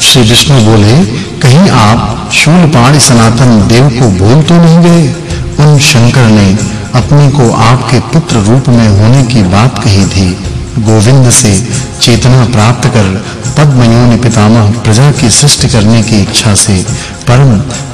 श्री विष्णु बोले, कहीं आप शूलपाणि सनातन देव को भूल तो नहीं गए? उन शंकर ने अपने को आपके पुत्र रूप में होने की बात कही थी। गोविंद से चेतना प्राप्त कर पद्मयोनि पितामह प्रजा की सृष्टि करने की इच्छा से परम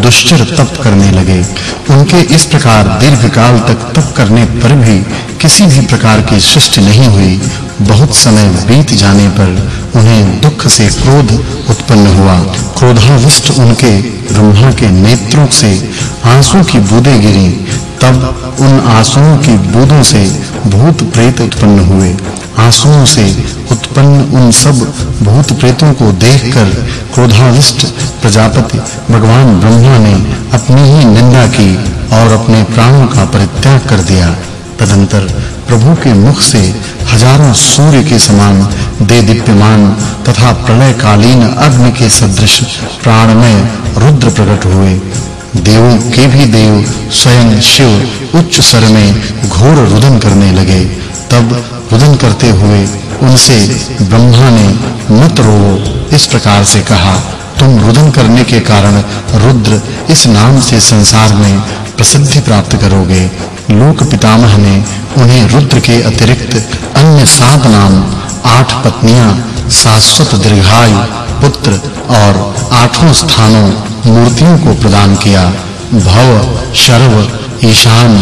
दुश्चर तप करने लगे। उनके इस प्रकार दीर्घ काल तक तप करने पर भी किसी भी प्रकार की सृष्टि नहीं हुई। बहुत समय बीत जाने पर उन्हें दुख से क्रोध उत्पन्न हुआ। क्रोधाविष्ट उनके ब्रह्मा के नेत्रों से आँसू की बूंदें गिरी। तब उन आंसुओं की बूंदों से भूत प्रेत उत्पन्न हुए। आंसुओं से उत्पन्न उन सब भूत प्रेतों को देखकर क्रोधाविष्ट प्रजापति भगवान ब्रह्मा ने अपनी ही निंदा की और अपने प्राणों का परित्याग कर दिया। तदंतर प्रभु के मुख से हज़ारों सूर्य के समान दे दीप्यमान तथा प्रलयकालीन अग्नि के सदृश प्राणमय रुद्र प्रकट हुए। देवों के भी देव स्वयं शिव उच्च स्वर में घोर रुदन करने लगे। तब रुदन करते हुए उनसे ब्रह्मा ने, मत रोवो, इस प्रकार से कहा। तुम रुदन करने के कारण रुद्र इस नाम से संसार में प्रसिद्धि प्राप्त करोगे। लोक पितामह ने उन्हें रुद्र के अतिरिक्त अन्य सात नाम आठ पत्नियाँ, शाश्वत दीर्घायु, पुत्र और आठों स्थानों मूर्तियों को प्रदान किया। भव, शर्व, ईशान,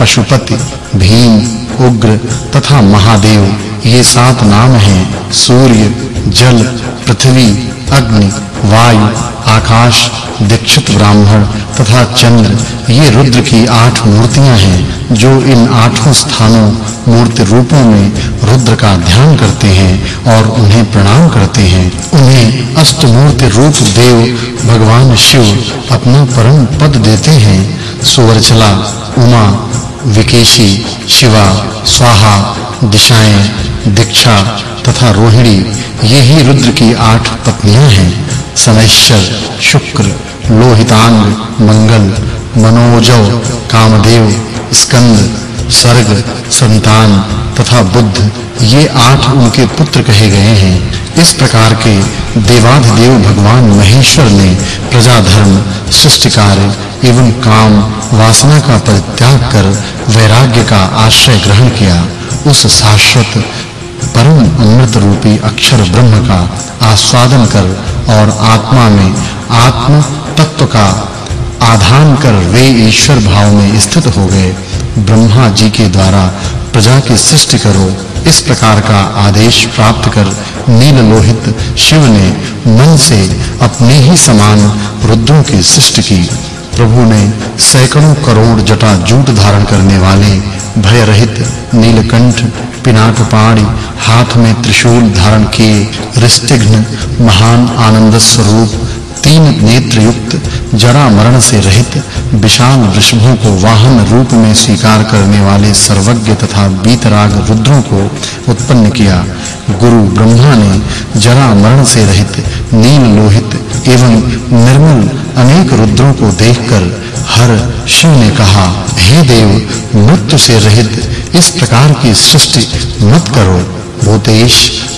पशुपति, भीम, उग्र तथा महादेव। ये सात नाम हैं, सूर्य, जल, पृथ्वी, अग्नि, वायु, आकाश, दीक्षित ब्राह्मण तथा चंद्र। ये रुद्र की आठ मूर्तियाँ हैं, जो इन आठों स्थानों, मूर्ति रूपों में रुद्र का ध्यान करते हैं और उन्हें प्रणाम करते हैं। उन्हें अष्टमूर्ति रूप देव भगवान शिव अपना परम पद देते हैं। सुवर्चला, उमा विकेशी, शिवा, स्वाहा, दिशाएँ, दीक्षा तथा रोहिणी, ये ही रुद्र की आठ पत्नियाँ हैं। सनैश्वर शुक्र, लोहितांग, मंगल, मनोजव, कामदेव, स्कंद, सर्ग, संतान तथा बुद्ध, ये आठ उनके पुत्र कहे गए हैं। इस प्रकार के देवाधिदेव भगवान महेश्वर ने प्रजा धर्म सृष्टि कार्य एवं काम, वासना का परित्याग कर वैराग्य का आश्रय ग्रहण किया। उस शाश्वत, परम अमृत रूपी अक्षर ब्रह्म का आस्वादन कर और आत्मा में आत्म तत्व का आधान कर वे ईश्वर भाव में स्थित हो गए। ब्रह्मा जी के द्वारा प्रजा की सृष्टि करो। इस प्रकार का आदेश प्राप्त कर नील लोहित शिव ने मन से अपने ही समान रुद्रों की सृष्टि की। प्रभु ने सैकड़ों करोड़ जटा जूट धारण करने वाले भय रहित नीलकंठ पिनाकपाणि हाथ में त्रिशूल धारण किए रिष्टिघ्न महान आनंद स्वरूप तीन नेत्र युक्त जरा मरण से रहित विशाल वृषभों को वाहन रूप में स्वीकार करने वाले सर्वज्ञ तथा बीतराग रुद्रों को उत्पन्न किया। गुरु ब्रह्मा ने जरा मरण से रहित नील लोहित एवं निर्मल अनेक रुद्रों को देखकर हर शिव ने कहा, हे देव, मृत्यु से रहित इस प्रकार की सृष्टि मत करो। भूतेश,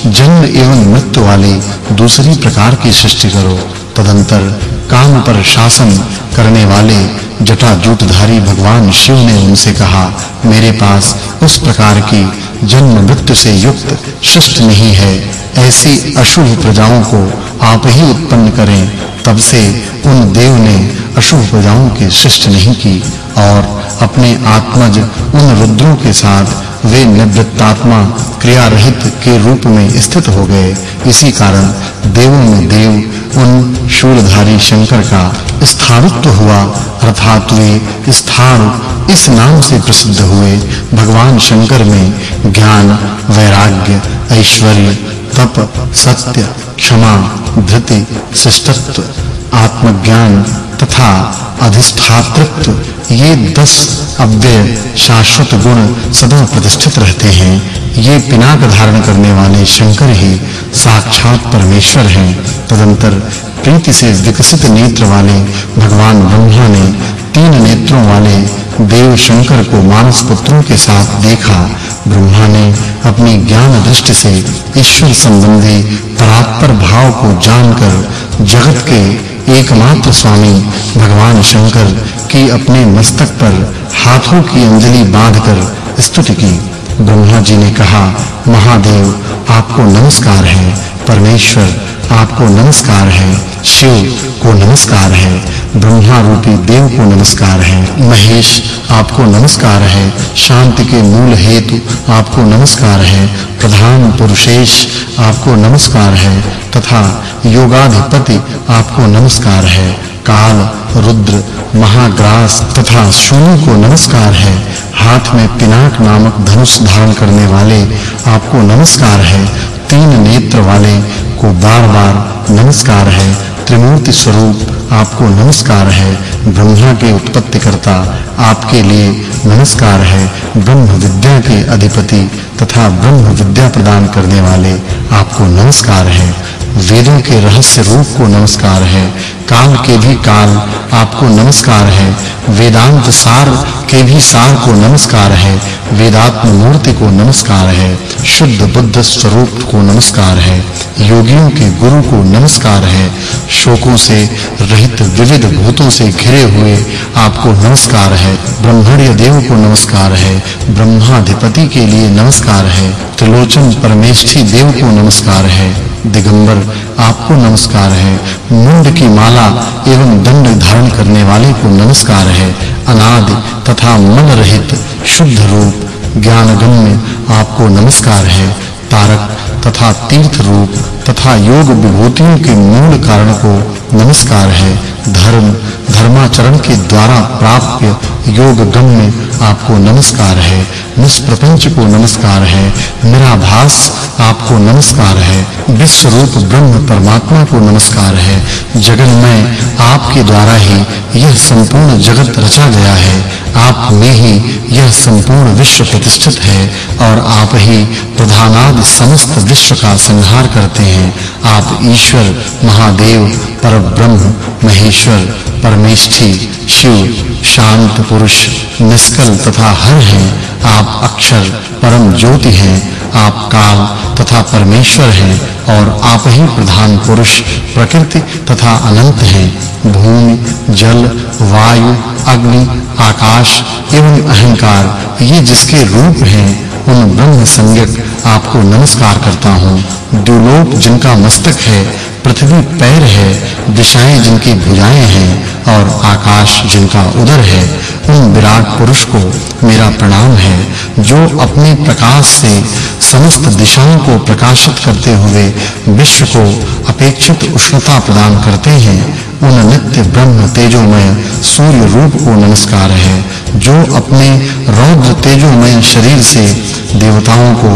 जन्म एवं मृत्यु वाली दूसरी प्रकार की सृष्टि करो। तदंतर काम पर शासन करने वाले जटा जूटधारी भगवान शिव ने उनसे कहा, मेरे पास उस प्रकार की जन्म मृत्यु से युक्त सृष्टि नहीं है। ऐसी अशुभ प्रजाओं को आप ही उत्पन्न करें। तब से उन देव ने अशुभ प्रजाओं की सृष्टि नहीं की और अपने आत्मज उन रुद्रों के साथ वे निवृत्तात्मा क्रिया रहित के रूप में स्थित हो गए। इसी कारण देवों में देव उन शूलधारी शंकर का स्थानित्व हुआ, अर्थात वे स्थान इस नाम से प्रसिद्ध हुए। भगवान शंकर में ज्ञान, वैराग्य, ऐश्वर्य, तप, सत्य, क्षमा, धृति शिष्टत्व आत्मज्ञान तथा अधिष्ठातृत्व, ये दस अव्यय शाश्वत गुण सदा प्रतिष्ठित रहते हैं। ये पिनाक धारण करने वाले शंकर ही साक्षात परमेश्वर हैं। तदंतर प्रीति से विकसित नेत्र वाले भगवान ब्रह्मा ने तीन नेत्रों वाले देव शंकर को मानस पुत्रों के साथ देखा। ब्रह्मा ने अपनी ज्ञान दृष्टि से ईश्वर संबंधी परात्पर भाव को जानकर जगत के एकमात्र स्वामी भगवान शंकर की अपने मस्तक पर हाथों की अंजलि बांधकर स्तुति की। ब्रह्मा जी ने कहा, महादेव, आपको नमस्कार है, परमेश्वर, आपको नमस्कार है, शिव को नमस्कार है। ब्रह्मा रूपी देव को नमस्कार है, महेश आपको नमस्कार है, शांति के मूल हेतु आपको नमस्कार है, प्रधान पुरुषेश आपको नमस्कार है, तथा योगाधिपति आपको नमस्कार है, काल, रुद्र, महाग्रास तथा शून्य को नमस्कार है, हाथ में पिनाक नामक धनुष धारण करने वाले आपको नमस्कार है, तीन नेत्र वाले को बार-बार नमस्कार है, त्रिमूर्ति स्वरूप आपको नमस्कार है, ब्रह्मा के उत्पत्ति करता आपके लिए नमस्कार है ब्रह्म विद्या के अधिपति तथा ब्रह्म विद्या प्रदान करने वाले आपको नमस्कार है। वेदों के रहस्य रूप को नमस्कार है, काल के भी काल आपको नमस्कार है, वेदांत सार के भी सार को नमस्कार है वेदात्म मूर्ति को नमस्कार है, शुद्ध बुद्ध स्वरूप को नमस्कार है, योगियों के गुरु को नमस्कार है, शोकों से रहित विविध भूतों से घिरे हुए आपको नमस्कार है, ब्रह्मण्य देव को नमस्कार है, ब्रह्माधिपति के लिए नमस्कार है, त्रिलोचन परमेष्ठी देव को नमस्कार है। दिगंबर, आपको नमस्कार है। मुंड की माला एवं दंड धारण करने वाले को नमस्कार है। अनादि तथा मन रहित शुद्ध रूप, ज्ञानगम्य, आपको नमस्कार है। तारक तथा तीर्थ रूप तथा योग विभूतियों के मूल कारण को नमस्कार है। धर्म, धर्माचरण के द्वारा प्राप्त योग गम्य आपको नमस्कार है। निष्प्रपंच को नमस्कार है। निराभास आपको नमस्कार है। विश्व रूप ब्रह्म परमात्मा को नमस्कार है। जगन्मय आपके द्वारा ही यह संपूर्ण जगत रचा गया है। आप में ही यह संपूर्ण विश्व प्रतिष्ठित है और आप ही प्रधानादि समस्त विश्व का संहार करते हैं। आप ईश्वर, महादेव, परब्रह्म, महेश्वर, परमेष्ठी, शिव, शांत पुरुष, निष्कल तथा हर हैं। आप अक्षर, परम ज्योति हैं। आप काल तथा परमेश्वर हैं और आप ही प्रधान पुरुष, प्रकृति तथा अनंत हैं। भूमि, जल, वायु, अग्नि, आकाश एवं अहंकार, ये जिसके रूप हैं उन ब्रह्म संज्ञक आपको नमस्कार करता हूँ। लोग जिनका मस्तक है पृथ्वी पैर है, दिशाएँ जिनकी भुजाएँ हैं और आकाश जिनका उदर है, उन विराट पुरुष को मेरा प्रणाम है, जो अपने प्रकाश से समस्त दिशाओं को प्रकाशित करते हुए विश्व को अपेक्षित उष्णता प्रदान करते हैं, उन नित्य ब्रह्म तेजोमय सूर्य रूप को नमस्कार है, जो अपने रौद्र तेजोमय शरीर से देवताओं को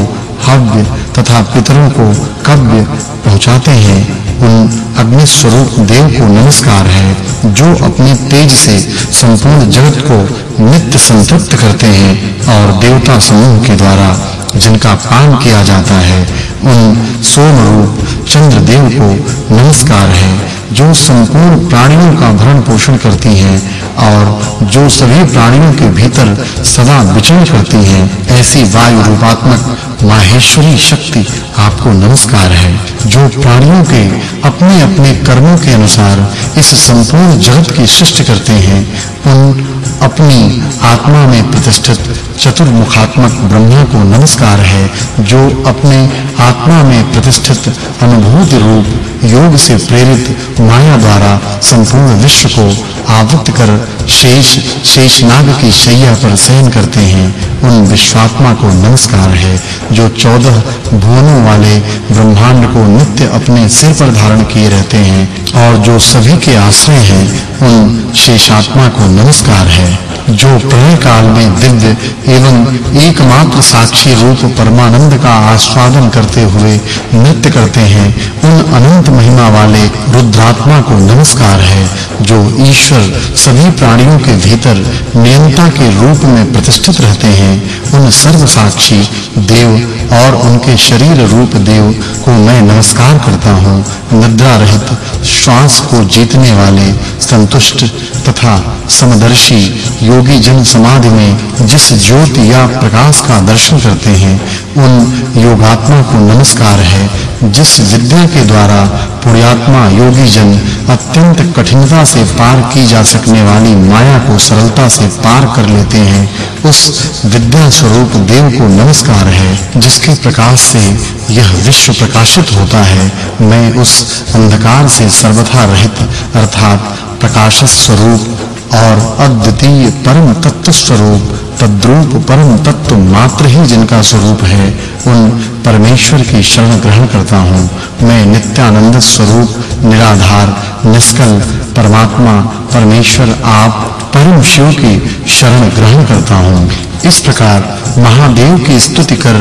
हव्य तथा पितरों को कव्य पहुंचाते हैं, उन अग्नि स्वरूप देव को नमस्कार है, जो अपने तेज से संपूर्ण जगत को नित्य संतृप्त करते हैं और देवता समूह के द्वारा जिनका पान किया जाता है, उन सोम रूप चंद्र देव को नमस्कार है। जो संपूर्ण प्राणियों का भरण पोषण करती है और जो सभी प्राणियों के भीतर सदा विचरण करती है, ऐसी वायु रूपात्मक माहेश्वरी शक्ति आपको नमस्कार है। जो प्राणियों के अपने अपने कर्मों के अनुसार इस संपूर्ण जगत की सृष्टि करते हैं, उन अपनी आत्मा में प्रतिष्ठित चतुर्मुखात्मक ब्रह्मा को नमस्कार है, जो अपने आत्मा में प्रतिष्ठित अनुभूति रूप योग से प्रेरित माया द्वारा संपूर्ण विश्व को आवृत कर शेष, शेषनाग की शैया पर शयन करते हैं। उन विश्वात्मा को नमस्कार है, जो चौदह भुवनों वाले ब्रह्मांड को नित्य अपने सिर पर धारण किए रहते हैं और जो सभी के आश्रय हैं, उन शेषात्मा को नमस्कार है। जो प्रलय काल में दिव्य एवं एकमात्र साक्षी रूप परमानंद का आस्वादन करते हुए नृत्य करते हैं, उन अनंत महिमा वाले रुद्रात्मा को नमस्कार है, जो ईश्वर सभी प्राणियों के भीतर नियंता के रूप में प्रतिष्ठित रहते हैं, उन सर्व साक्षी देव और उनके शरीर रूप देव को मैं नमस्कार करता हूँ। निद्रा रहित श्वास को जीतने वाले संतुष्ट तथा समदर्शी योगी जन समाधि में जिस ज्योति या प्रकाश का दर्शन करते हैं, उन योगात्मा को नमस्कार है, जिस विद्या के द्वारा पुण्यात्मा योगी जन अत्यंत कठिनता से पार की जा सकने वाली माया को सरलता से पार कर लेते हैं। उस विद्या स्वरूप देव को नमस्कार है, जिसके प्रकाश से यह विश्व प्रकाशित होता है। मैं उस अंधकार से सर्वथा रहित, अर्थात प्रकाश स्वरूप और अद्वितीय परम तत्व स्वरूप तद्रूप परम तत्व मात्र ही जिनका स्वरूप है, उन परमेश्वर की शरण ग्रहण करता हूँ। मैं नित्यानंद स्वरूप, निराधार, निष्कल, परमात्मा, परमेश्वर, आप, परम शिव की शरण ग्रहण करता हूँ। इस प्रकार महादेव की स्तुति कर,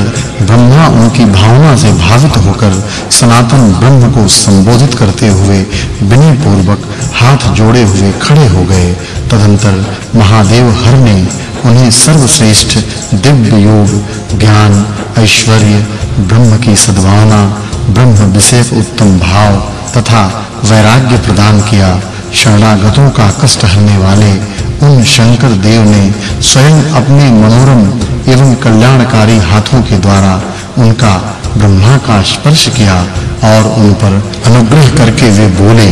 ब्रह्मा उनकी भावना से भावित होकर, सनातन ब्रह्म को संबोधित करते हुए विनय पूर्वक हाथ जोड़े हुए खड़े हो गए। तदंतर महादेव हर ने उन्हें सर्वश्रेष्ठ दिव्य योग, ज्ञान, ऐश्वर्य, ब्रह्म की सद्भावना, ब्रह्म विषयक उत्तम भाव तथा वैराग्य प्रदान किया। शरणागतों का कष्ट हरने वाले उन शंकर देव ने स्वयं अपने मनोरम एवं कल्याणकारी हाथों के द्वारा उनका ब्रह्मा का स्पर्श किया और उन पर अनुग्रह करके वे बोले